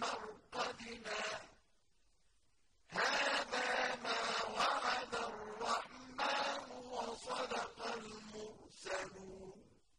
مَرْضٍ